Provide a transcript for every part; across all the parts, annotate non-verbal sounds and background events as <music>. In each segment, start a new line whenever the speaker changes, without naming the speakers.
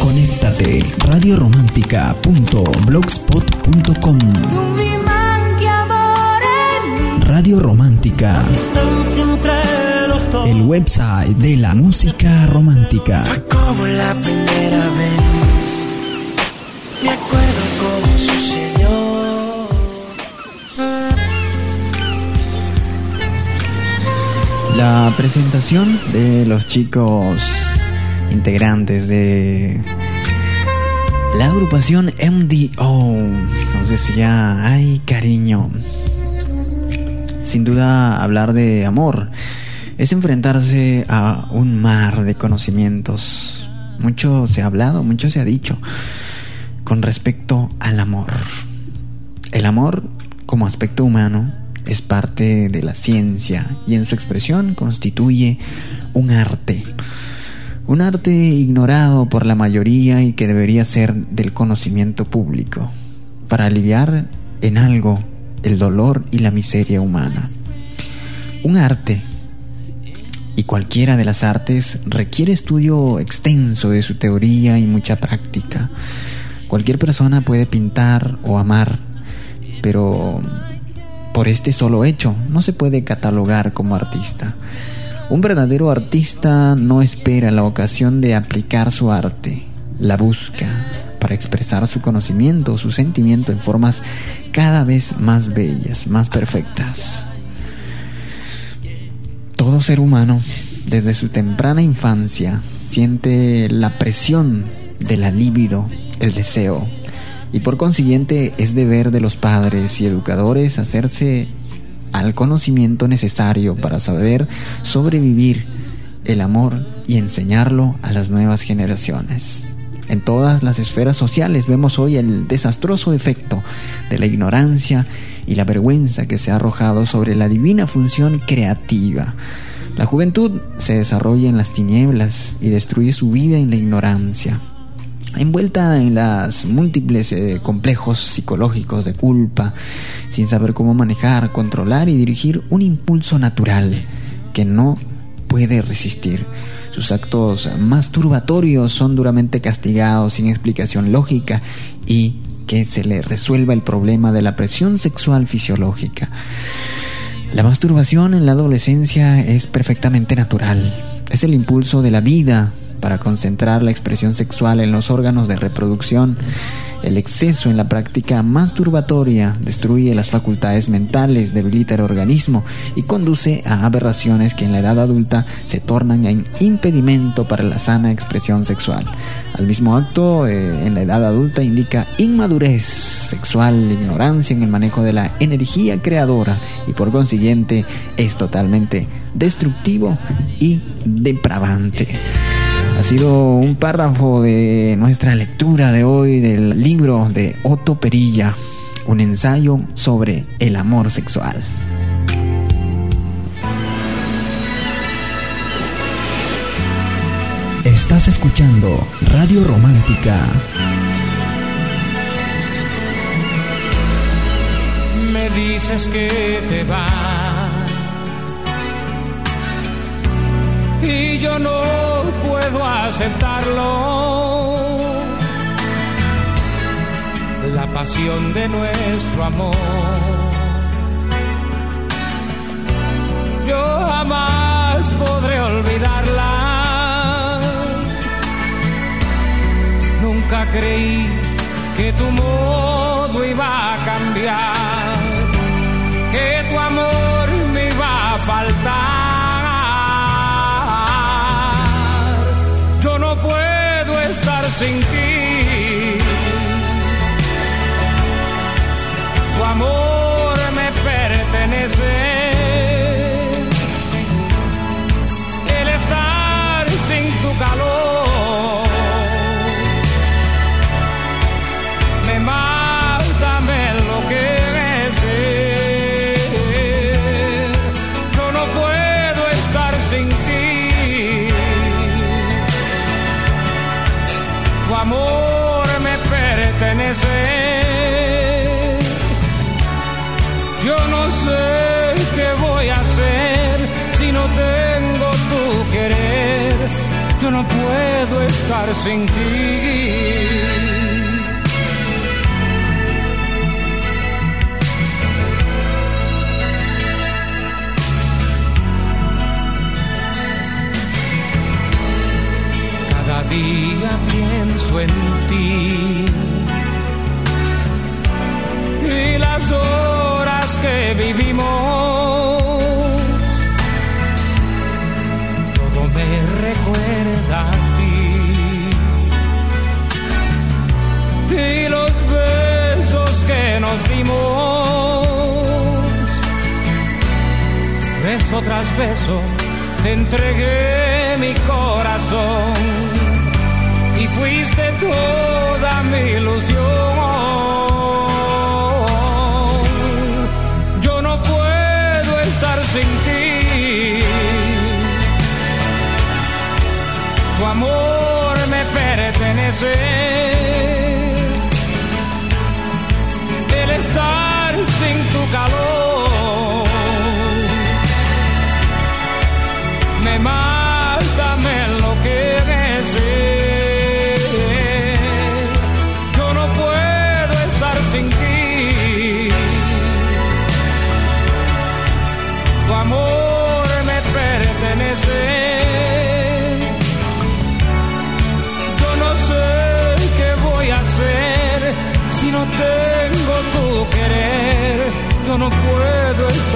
Conéctate radioromántica.blogspot.com Radio Romántica. El website de la música romántica.
Como la primera vez. Me acuerdo cómo sucedió.
La presentación de los chicos integrantes de la agrupación MDO. Entonces ya, ay cariño. Sin duda hablar de amor es enfrentarse a un mar de conocimientos. Mucho se ha hablado, mucho se ha dicho con respecto al amor. El amor como aspecto humano es parte de la ciencia y en su expresión constituye un arte. Un arte ignorado por la mayoría y que debería ser del conocimiento público, para aliviar en algo el dolor y la miseria humana. Un arte, y cualquiera de las artes, requiere estudio extenso de su teoría y mucha práctica. Cualquier persona puede pintar o amar, pero por este solo hecho no se puede catalogar como artista. Un verdadero artista no espera la ocasión de aplicar su arte, la busca para expresar su conocimiento, su sentimiento en formas cada vez más bellas, más perfectas. Todo ser humano, desde su temprana infancia, siente la presión de la libido, el deseo, y por consiguiente es deber de los padres y educadores hacerse al conocimiento necesario para saber sobrevivir el amor y enseñarlo a las nuevas generaciones. En todas las esferas sociales vemos hoy el desastroso efecto de la ignorancia y la vergüenza que se ha arrojado sobre la divina función creativa. La juventud se desarrolla en las tinieblas y destruye su vida en la ignorancia envuelta en las múltiples eh, complejos psicológicos de culpa, sin saber cómo manejar, controlar y dirigir un impulso natural que no puede resistir. Sus actos masturbatorios son duramente castigados sin explicación lógica y que se le resuelva el problema de la presión sexual fisiológica. La masturbación en la adolescencia es perfectamente natural. Es el impulso de la vida para concentrar la expresión sexual en los órganos de reproducción. El exceso en la práctica masturbatoria destruye las facultades mentales, debilita el organismo y conduce a aberraciones que en la edad adulta se tornan en impedimento para la sana expresión sexual. Al mismo acto, eh, en la edad adulta indica inmadurez sexual, ignorancia en el manejo de la energía creadora y por consiguiente es totalmente destructivo y depravante. Ha sido un párrafo de nuestra lectura de hoy del libro de Otto Perilla, un ensayo sobre el amor sexual.
Estás escuchando Radio Romántica.
Me dices que te vas y yo no puedo aceptarlo. La pasión de nuestro amor. Yo jamás podré olvidarla. Nunca creí que tu modo iba a cambiar, 星期一 me pertenece. El estar sin tu calor.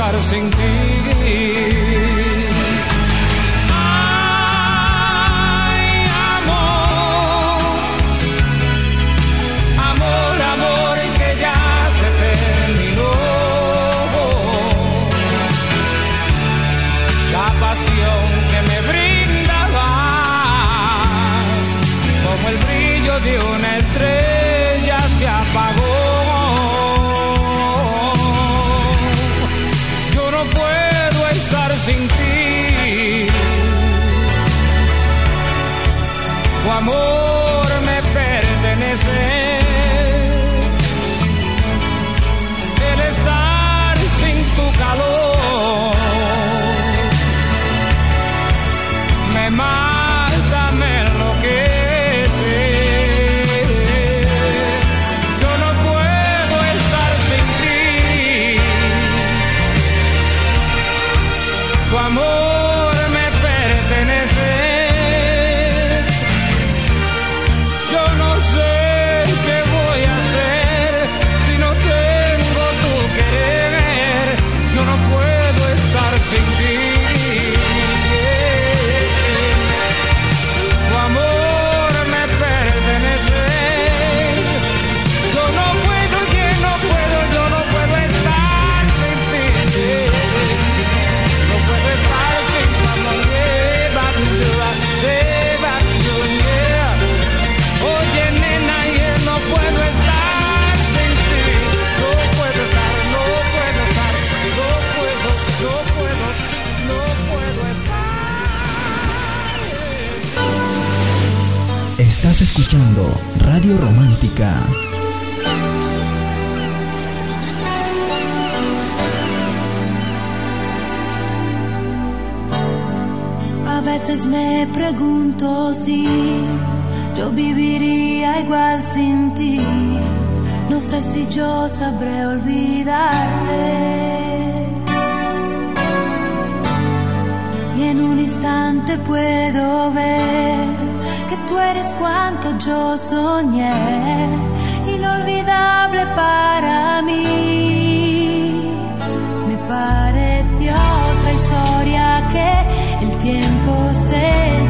estar sin ti. che tu
eres cuanto yo soñé, inolvidable para mí. Me pareció otra historia que el tiempo se...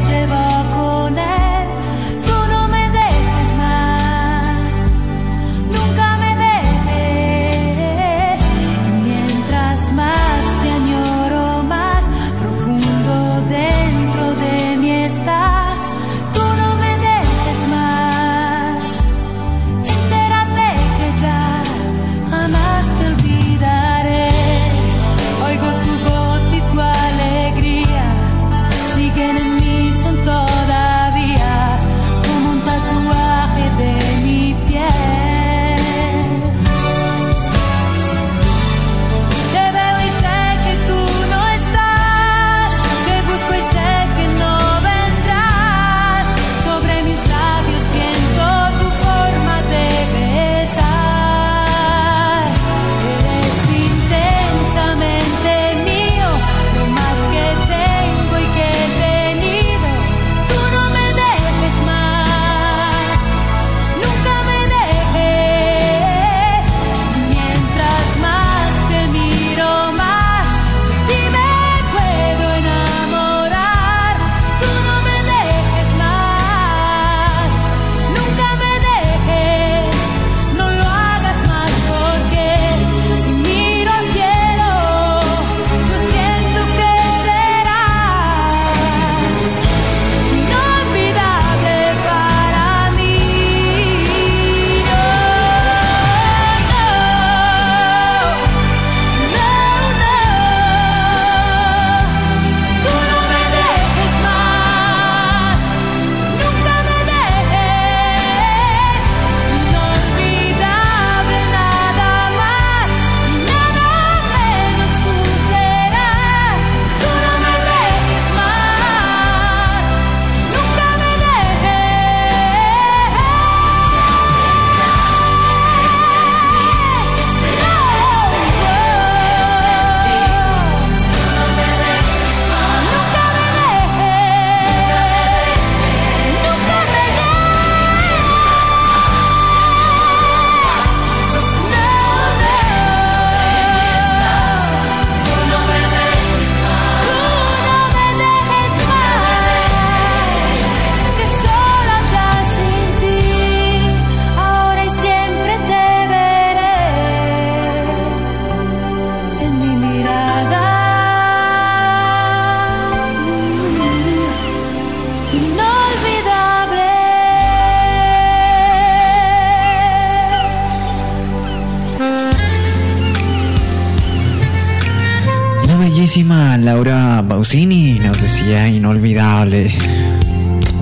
Laura Bausini nos decía inolvidable.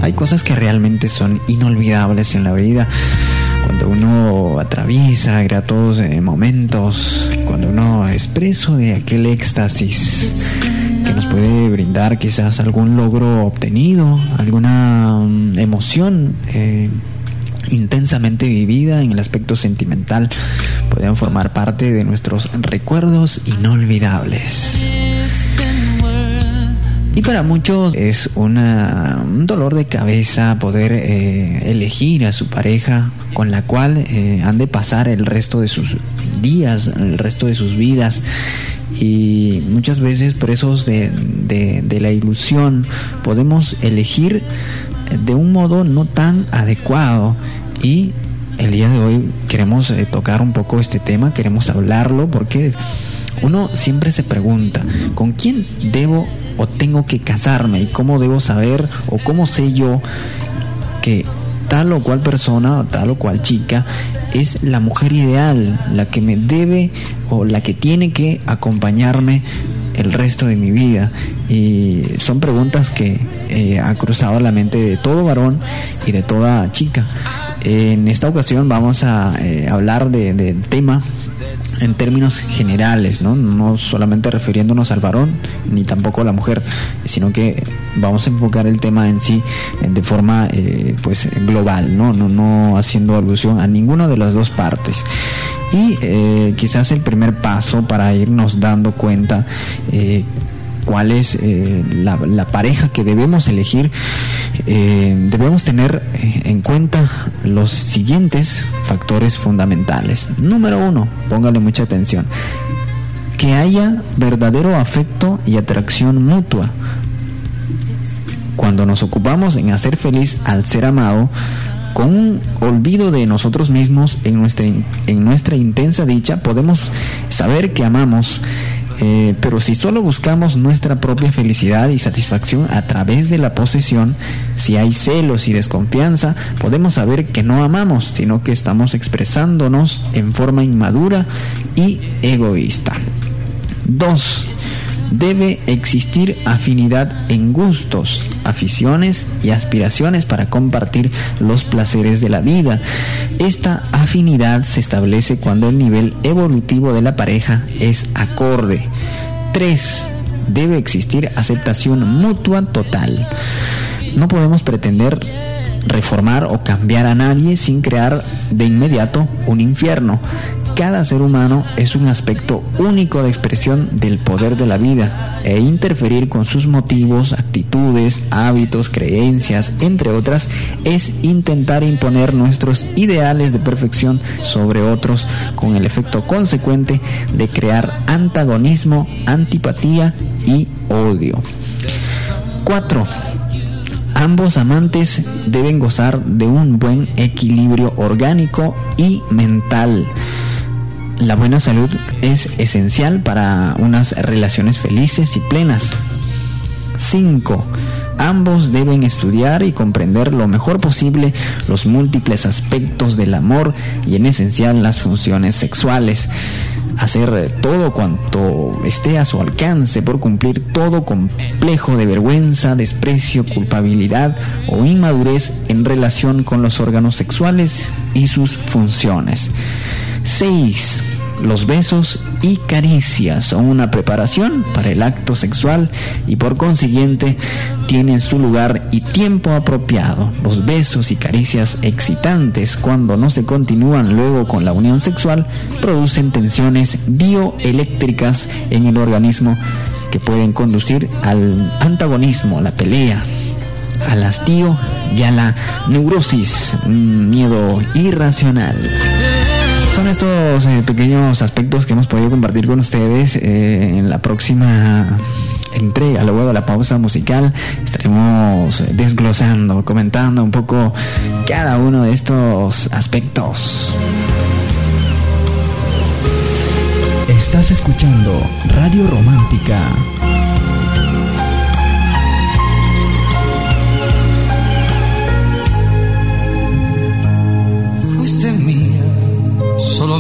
Hay cosas que realmente son inolvidables en la vida. Cuando uno atraviesa gratos eh, momentos, cuando uno es preso de aquel éxtasis que nos puede brindar quizás algún logro obtenido, alguna mm, emoción. Eh, intensamente vivida en el aspecto sentimental pueden formar parte de nuestros recuerdos inolvidables. Y para muchos es una, un dolor de cabeza poder eh, elegir a su pareja con la cual eh, han de pasar el resto de sus días, el resto de sus vidas. Y muchas veces presos de, de, la ilusión podemos elegir de un modo no tan adecuado y el día de hoy queremos eh, tocar un poco este tema, queremos hablarlo porque uno siempre se pregunta, ¿con quién debo o tengo que casarme? ¿Y cómo debo saber o cómo sé yo que tal o cual persona o tal o cual chica es la mujer ideal, la que me debe o la que tiene que acompañarme el resto de mi vida? Y son preguntas que eh, ha cruzado la mente de todo varón y de toda chica. En esta ocasión vamos a eh, hablar del de tema en términos generales, ¿no? no solamente refiriéndonos al varón ni tampoco a la mujer, sino que vamos a enfocar el tema en sí de forma eh, pues global, ¿no? No, no haciendo alusión a ninguna de las dos partes. Y eh, quizás el primer paso para irnos dando cuenta eh, cuál es eh, la, pareja que debemos elegir, eh, debemos tener en cuenta los siguientes factores fundamentales. Número uno, póngale mucha atención, que haya verdadero afecto y atracción mutua. Cuando nos ocupamos en hacer feliz al ser amado, con un olvido de nosotros mismos en nuestra, en nuestra intensa dicha, podemos saber que amamos eh, pero si solo buscamos nuestra propia felicidad y satisfacción a través de la posesión, si hay celos y desconfianza, podemos saber que no amamos, sino que estamos expresándonos en forma inmadura y egoísta. 2 debe existir afinidad en gustos, aficiones y aspiraciones para compartir los placeres de la vida. Esta afinidad se establece cuando el nivel evolutivo de la pareja es acorde. 3. Debe existir aceptación mutua total. No podemos pretender reformar o cambiar a nadie sin crear de inmediato un infierno. Cada ser humano es un aspecto único de expresión del poder de la vida e interferir con sus motivos, actitudes, hábitos, creencias, entre otras, es intentar imponer nuestros ideales de perfección sobre otros con el efecto consecuente de crear antagonismo, antipatía y odio. 4. Ambos amantes deben gozar de un buen equilibrio orgánico y mental. La buena salud es esencial para unas relaciones felices y plenas. 5. Ambos deben estudiar y comprender lo mejor posible los múltiples aspectos del amor y en esencial las funciones sexuales. Hacer todo cuanto esté a su alcance por cumplir todo complejo de vergüenza, desprecio, culpabilidad o inmadurez en relación con los órganos sexuales y sus funciones. 6. Los besos y caricias son una preparación para el acto sexual y por consiguiente tienen su lugar y tiempo apropiado. Los besos y caricias excitantes cuando no se continúan luego con la unión sexual producen tensiones bioeléctricas en el organismo que pueden conducir al antagonismo, la pelea, al hastío y a la neurosis, miedo irracional. Son estos eh, pequeños aspectos que hemos podido compartir con ustedes eh, en la próxima entrega, luego de la pausa musical, estaremos desglosando, comentando un poco cada uno de estos aspectos.
Estás escuchando Radio Romántica.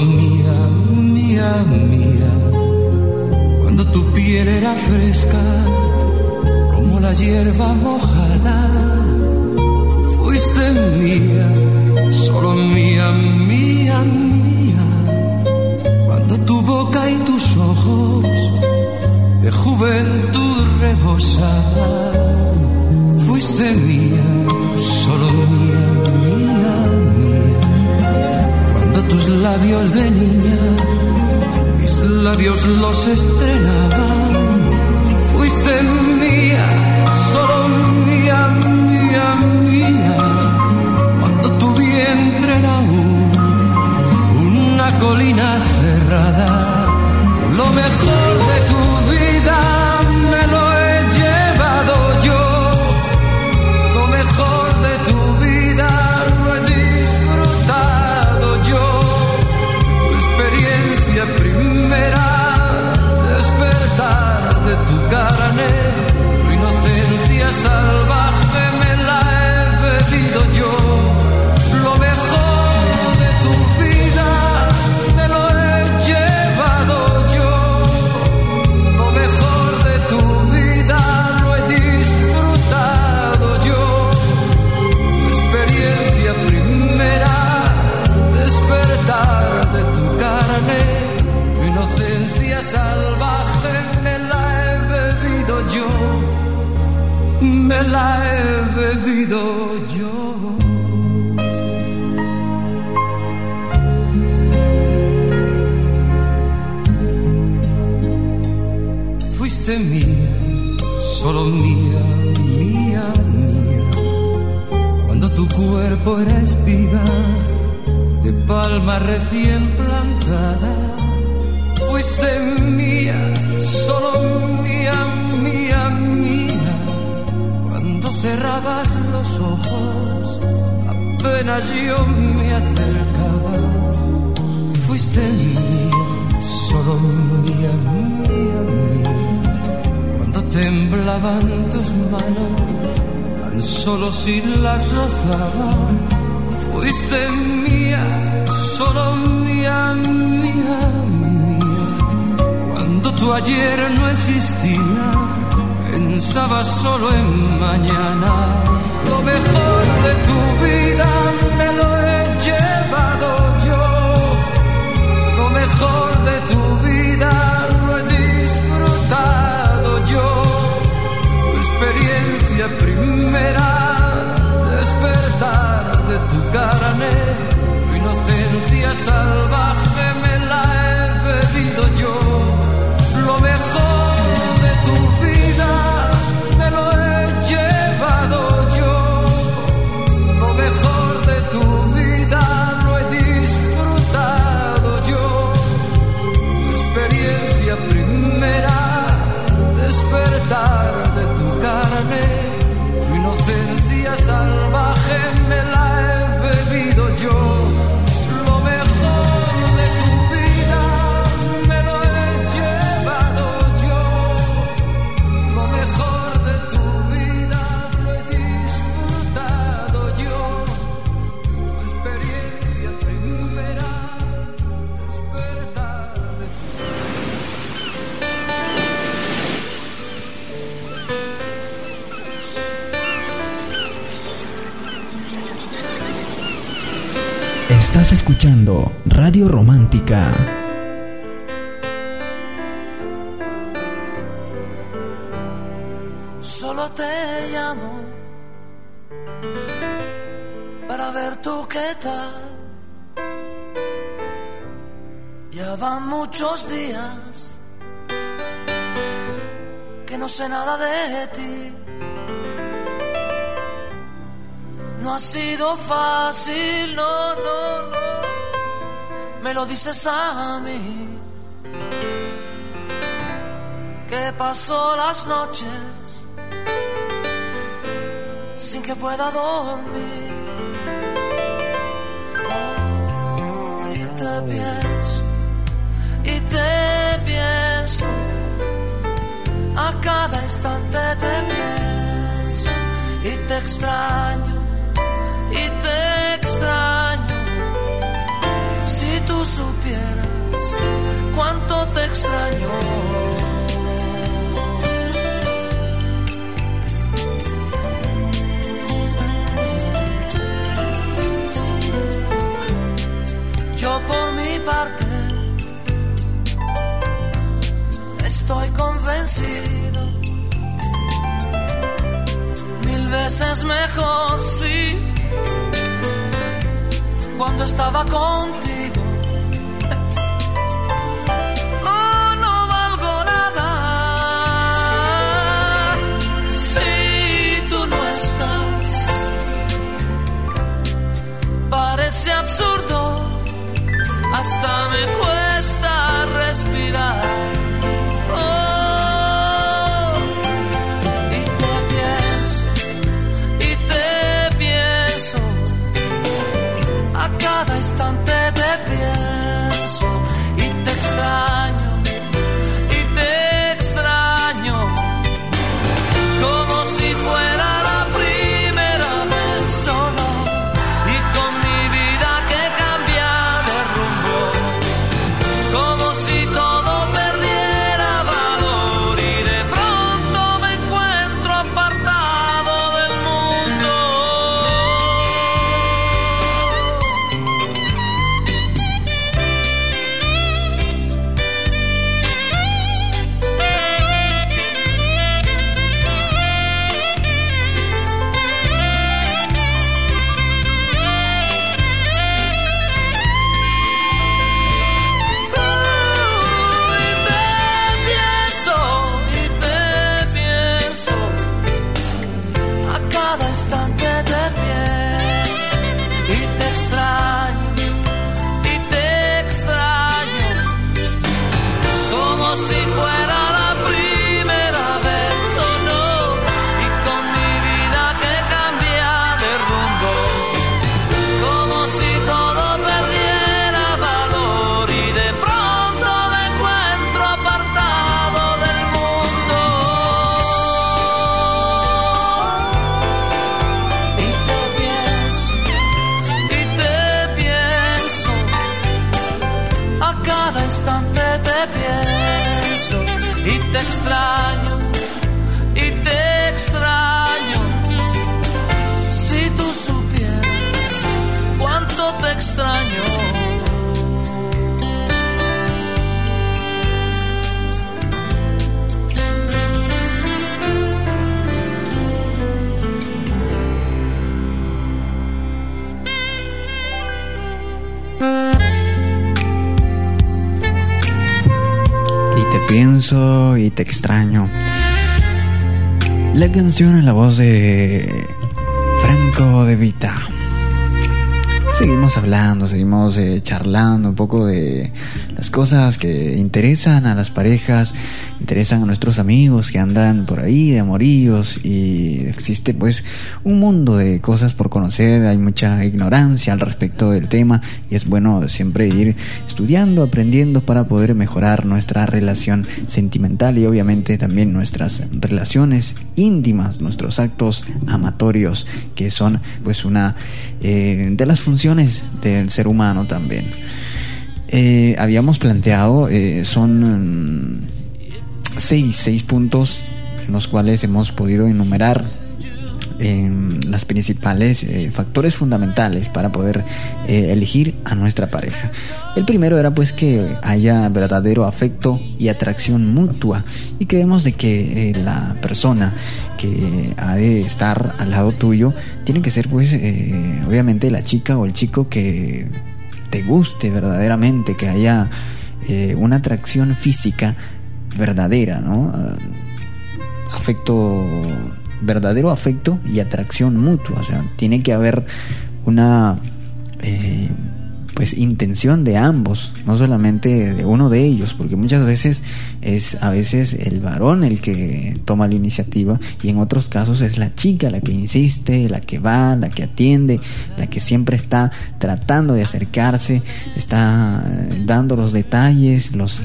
Mía, mía, mía. Cuando tu piel era fresca como la hierba mojada. Fuiste mía, solo mía, mía, mía. Cuando tu boca y tus ojos de juventud rebosaban, fuiste mía, solo mía, tus labios de niña labios los estrenaban. Fuiste mía, solo mía, mía, mía. Cuando tu vientre era una colina cerrada. Lo mejor de tu vida Fuiste mía, solo mía, mía, mía. Cuando tu ayer no existía, pensaba solo en mañana. Lo mejor de tu vida me lo
Estás escuchando Radio Romántica.
Solo te llamo para ver tú qué tal. Ya van muchos días que no sé nada de ti. No ha sido fácil, no, no, no. Me lo dices a mí. Que pasó las noches sin que pueda dormir. Oh, y te pienso, y te pienso. A cada instante te pienso y te extraño, tú supieras cuánto te extraño. Yo por mi parte estoy convencido, mil veces mejor sí, cuando estaba contigo. Y pienso y te extraño. La
canción en la voz de Franco de Vita. Seguimos hablando, seguimos eh, charlando un poco de las cosas que interesan a las parejas, interesan a nuestros amigos que andan por ahí de amoríos y existe pues un mundo de cosas por conocer, hay mucha ignorancia al respecto del tema y es bueno siempre ir estudiando, aprendiendo para poder mejorar nuestra relación sentimental y obviamente también nuestras relaciones íntimas, nuestros actos amatorios que son pues una eh, de las funciones del ser humano también. Eh, habíamos planteado, eh, son mm, seis, seis puntos en los cuales hemos podido enumerar eh, las principales eh, factores fundamentales para poder eh, elegir a nuestra pareja. El primero era pues que haya verdadero afecto y atracción mutua y creemos de que eh, la persona que ha de estar al lado tuyo tiene que ser pues obviamente la chica o el chico que te guste verdaderamente, que haya una atracción física verdadera, ¿no? Ah, afecto, verdadero afecto y atracción mutua, o sea, tiene que haber una eh, pues intención de ambos, no solamente de uno de ellos, porque muchas veces es a veces el varón el que toma la iniciativa y en otros casos es la chica la que insiste, la que va, la que atiende, la que siempre está tratando de acercarse, está eh, dando los detalles, los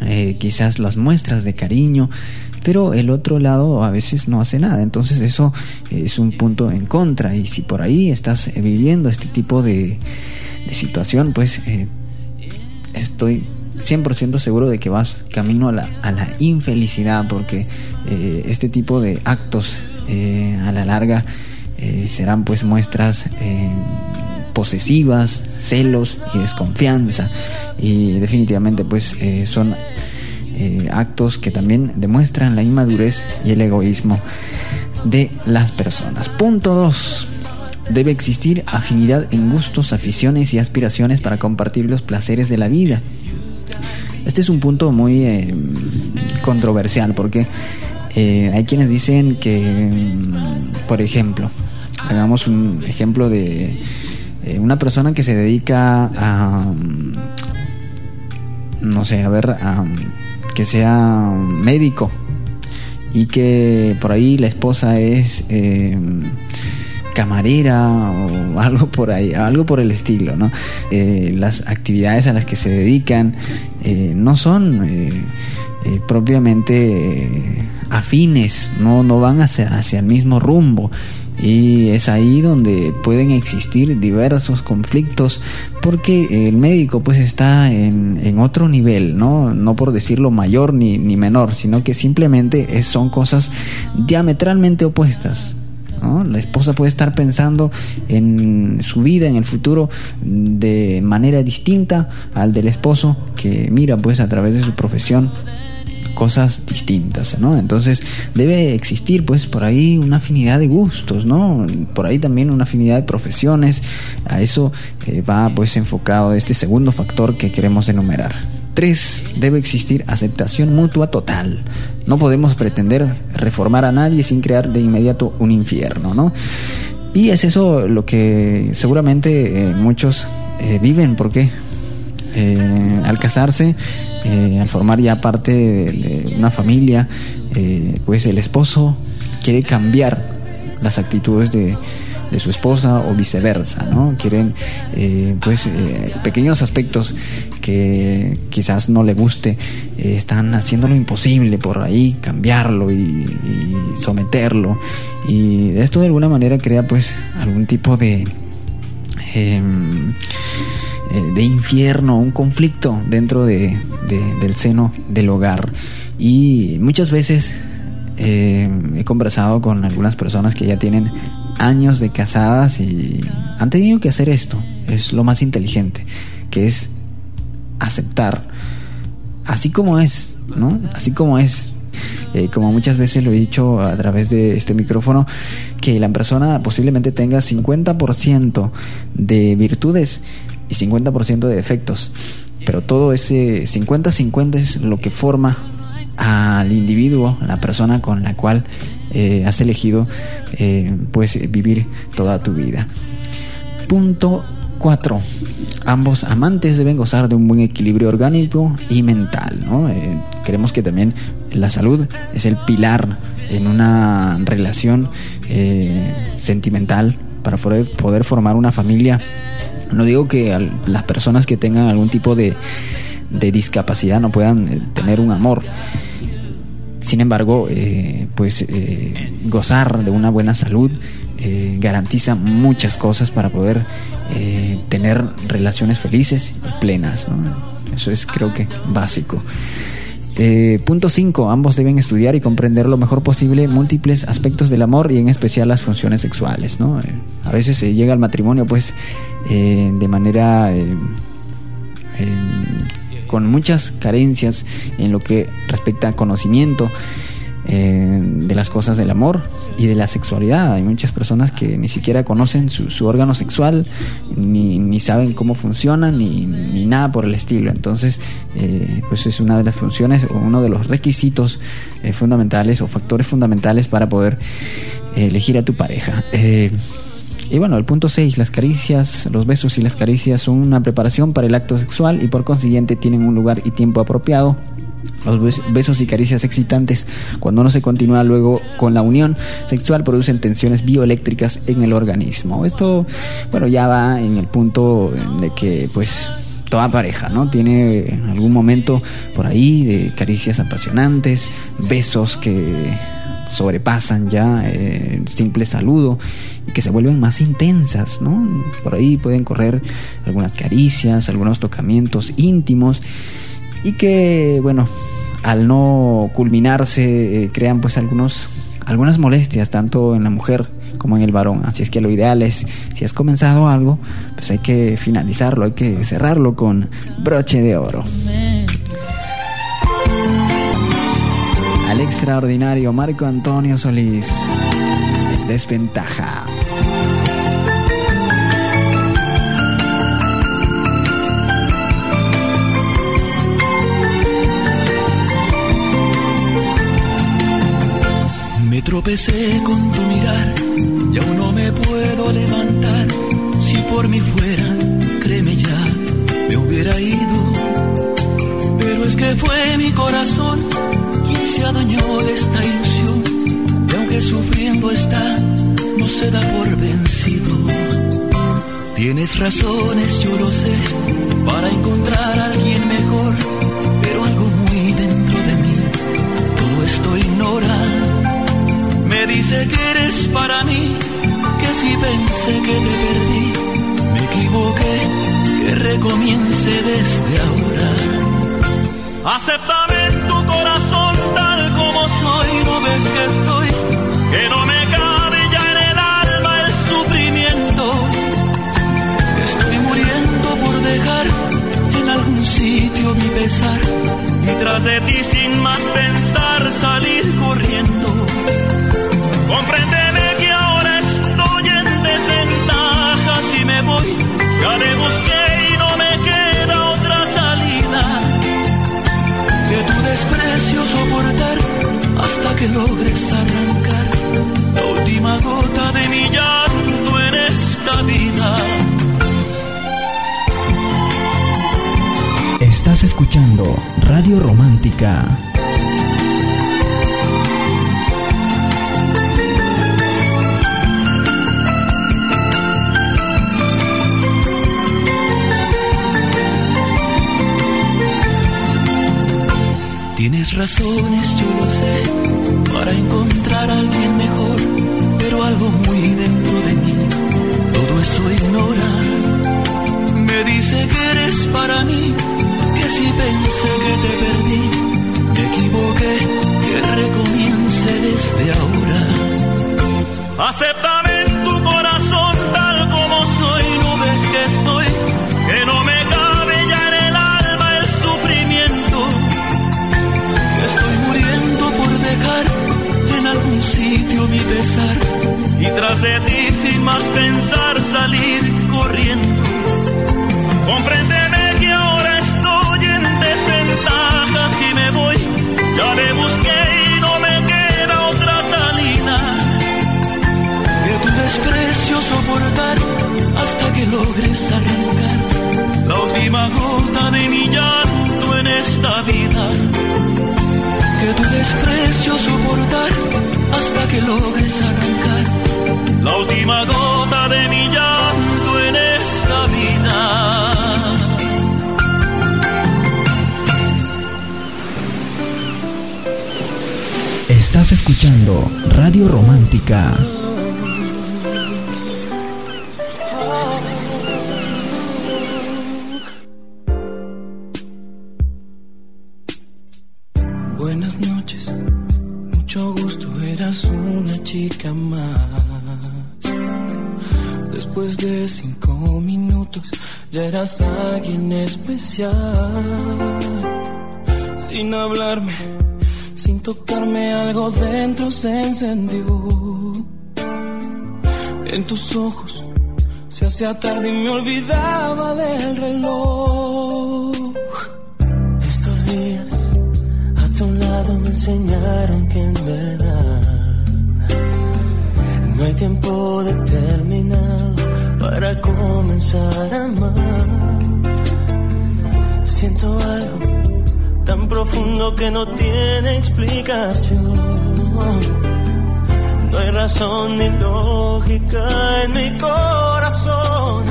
eh, quizás las muestras de cariño, pero el otro lado a veces no hace nada. Entonces eso es un punto en contra. Y si por ahí estás viviendo este tipo de, de situación, pues eh, estoy 100% seguro de que vas camino a la, a la infelicidad, porque eh, este tipo de actos eh, a la larga eh, serán pues muestras posesivas, celos y desconfianza. Y definitivamente pues eh, son eh, actos que también demuestran la inmadurez y el egoísmo de las personas. Punto 2. Debe existir afinidad en gustos, aficiones y aspiraciones para compartir los placeres de la vida. Este es un punto muy eh, controversial porque hay quienes dicen que, mm, por ejemplo, hagamos un ejemplo de eh, una persona que se dedica a, mm, no sé, a ver, a, que sea médico y que por ahí la esposa es eh, camarera o <laughs> algo por ahí, algo por el estilo, ¿no? las actividades a las que se dedican no son propiamente afines, no, no van hacia, hacia el mismo rumbo. Y es ahí donde pueden existir diversos conflictos porque el médico pues está en, en otro nivel, ¿no? No por decirlo mayor ni, ni menor, sino que simplemente son cosas diametralmente opuestas. ¿no? La esposa puede estar pensando en su vida, en el futuro, de manera distinta al del esposo que mira pues a través de su profesión cosas distintas, ¿no? Entonces debe existir pues por ahí una afinidad de gustos, ¿no? Por ahí también una afinidad de profesiones, a eso eh, va pues enfocado este segundo factor que queremos enumerar. Tres, debe existir aceptación mutua total. No podemos pretender reformar a nadie sin crear de inmediato un infierno, ¿no? Y es eso lo que seguramente eh, muchos eh, viven, ¿por qué? Al casarse eh, al formar ya parte de, una familia, eh, pues el esposo quiere cambiar las actitudes de, su esposa o viceversa, ¿no? Quieren, eh, pues, pequeños aspectos que quizás no le guste, están haciendo lo imposible por ahí, cambiarlo y, y, someterlo. Y esto de alguna manera crea, pues, algún tipo de em, eh, de infierno, un conflicto dentro de, del seno del hogar. Y muchas veces eh, he conversado con algunas personas que ya tienen años de casadas y han tenido que hacer esto. Es lo más inteligente, que es aceptar así como es, ¿no? Así como es. Eh, como muchas veces lo he dicho a través de este micrófono, que la persona posiblemente tenga 50% de virtudes y 50% de defectos. Pero todo ese 50-50 es lo que forma al individuo, la persona con la cual eh, has elegido eh, pues vivir toda tu vida. Punto 4. Ambos amantes deben gozar de un buen equilibrio orgánico y mental. ¿no? Eh, creemos que también la salud es el pilar en una relación sentimental para poder, poder formar una familia no digo que las personas que tengan algún tipo de, discapacidad no puedan eh, tener un amor. Sin embargo, eh, pues eh, gozar de una buena salud garantiza muchas cosas para poder tener relaciones felices y plenas. Eso es creo que básico. Punto 5. Ambos deben estudiar y comprender lo mejor posible múltiples aspectos del amor y en especial las funciones sexuales. ¿no? a veces se llega al matrimonio pues eh, de manera eh, con muchas carencias en lo que respecta a conocimiento eh, de las cosas del amor y de la sexualidad. Hay muchas personas que ni siquiera conocen su, órgano sexual, ni, ni, saben cómo funciona, ni, ni, nada por el estilo. Entonces, pues es una de las funciones o uno de los requisitos fundamentales o factores fundamentales para poder elegir a tu pareja. Y bueno, el punto 6, las caricias, los besos y las caricias son una preparación para el acto sexual y por consiguiente tienen un lugar y tiempo apropiado. Los besos y caricias excitantes, cuando no se continúa luego con la unión sexual, producen tensiones bioeléctricas en el organismo. Esto, bueno, ya va en el punto de que, pues, toda pareja, ¿no? Tiene algún momento por ahí de caricias apasionantes, besos que sobrepasan ya eh, el simple saludo y que se vuelven más intensas, ¿no? Por ahí pueden correr algunas caricias, algunos tocamientos íntimos y que, bueno, al no culminarse eh, crean pues algunos, algunas molestias tanto en la mujer como en el varón. Así es que lo ideal es, si has comenzado algo, pues hay que finalizarlo, hay que cerrarlo con broche de oro. Al extraordinario Marco Antonio Solís, desventaja.
Tropecé con tu mirar y aún no me puedo levantar. Si por mí fuera, créeme ya, me hubiera ido. Pero es que fue mi corazón quien se adueñó de esta ilusión. Y aunque sufriendo está, no se da por vencido. Tienes razones, yo lo sé, para encontrar a alguien mejor. Pero algo muy dentro de mí, todo esto ignora. Dice que eres para mí, que si pensé que te perdí, me equivoqué, que recomience desde ahora. Acéptame tu corazón tal como soy, no ves que estoy, que no me cabe ya en el alma el sufrimiento. Estoy muriendo por dejar en algún sitio mi pesar y tras de ti sin más pensar salir corriendo. Hasta que logres arrancar la última gota de mi llanto en esta vida.
Estás escuchando Radio Romántica.
Tienes razones, yo lo sé, para encontrar a alguien mejor, pero algo muy dentro de mí, todo eso ignora. Me dice que eres para mí, que si pensé que te perdí, me equivoqué, que recomience desde ahora. Acéptame mi pesar. Y tras de ti sin más pensar salir corriendo. Compréndeme que ahora estoy en desventaja si me voy, ya le busqué y no me queda otra salida. Que tu desprecio soportar hasta que logres arrancar la última gota de mi llanto en esta vida que tu desprecio soportar hasta que logres arrancar la última gota de mi llanto en esta vida.
Estás escuchando Radio Romántica.
Ya eras alguien especial. Sin hablarme, sin tocarme, algo dentro se encendió. En tus ojos se hacía tarde y me olvidaba del reloj. Estos días a tu lado me enseñaron que en verdad no hay tiempo determinado para comenzar a amar. Siento algo tan profundo que no tiene explicación. No hay razón ni lógica en mi corazón.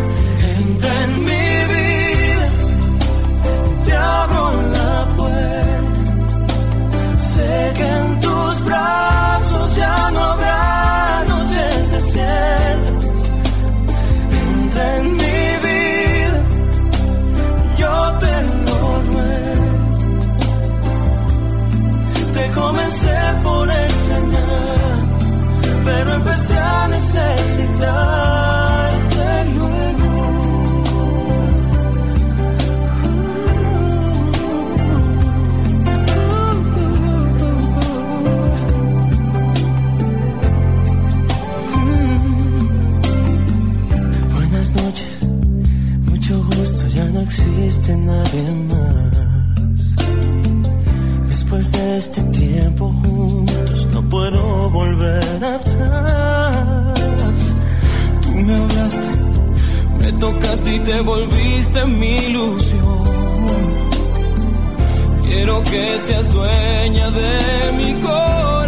Entra en mi vida, te abro la puerta. Sé que en tus brazos ya no habrá noches desiertas. comencé por extrañar, pero empecé a necesitarte luego. Buenas noches, mucho gusto, ya no
existe nadie más después de este tiempo juntos no puedo volver atrás. Tú me hablaste, me tocaste y te volviste mi ilusión. Quiero que seas dueña de mi corazón.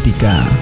Romántica.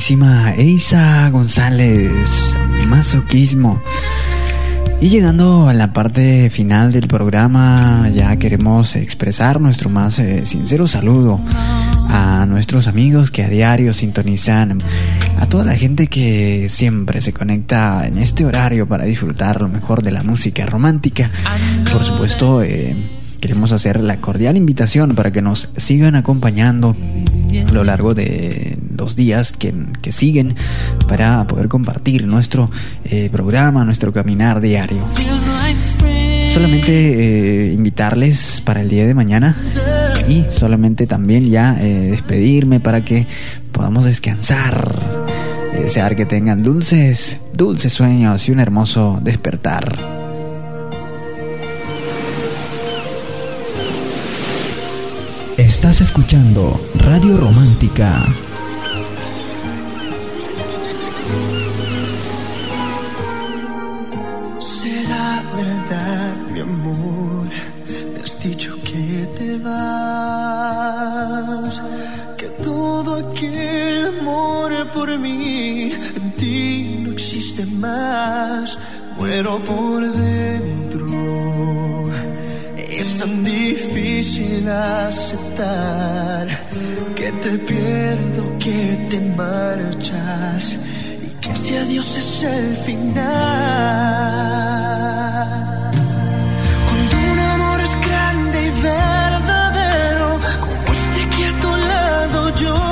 Bellísima Eisa González, masoquismo. Y llegando a la parte final del programa, ya queremos expresar nuestro más eh, sincero saludo a nuestros amigos que a diario sintonizan, a toda la gente que siempre se conecta en este horario para disfrutar lo mejor de la música romántica. Por supuesto, eh, queremos hacer la cordial invitación para que nos sigan acompañando a lo largo de dos días que, que siguen para poder compartir nuestro eh, programa, nuestro caminar diario. Solamente eh, invitarles para el día de mañana y solamente también ya eh, despedirme para que podamos descansar. Desear que tengan dulces, dulces sueños y un hermoso despertar.
Estás escuchando Radio Romántica.
Más, muero por dentro. Es tan difícil aceptar que te pierdo, que te marchas y que este adiós es el final. Cuando un amor es grande y verdadero, como este que a tu lado yo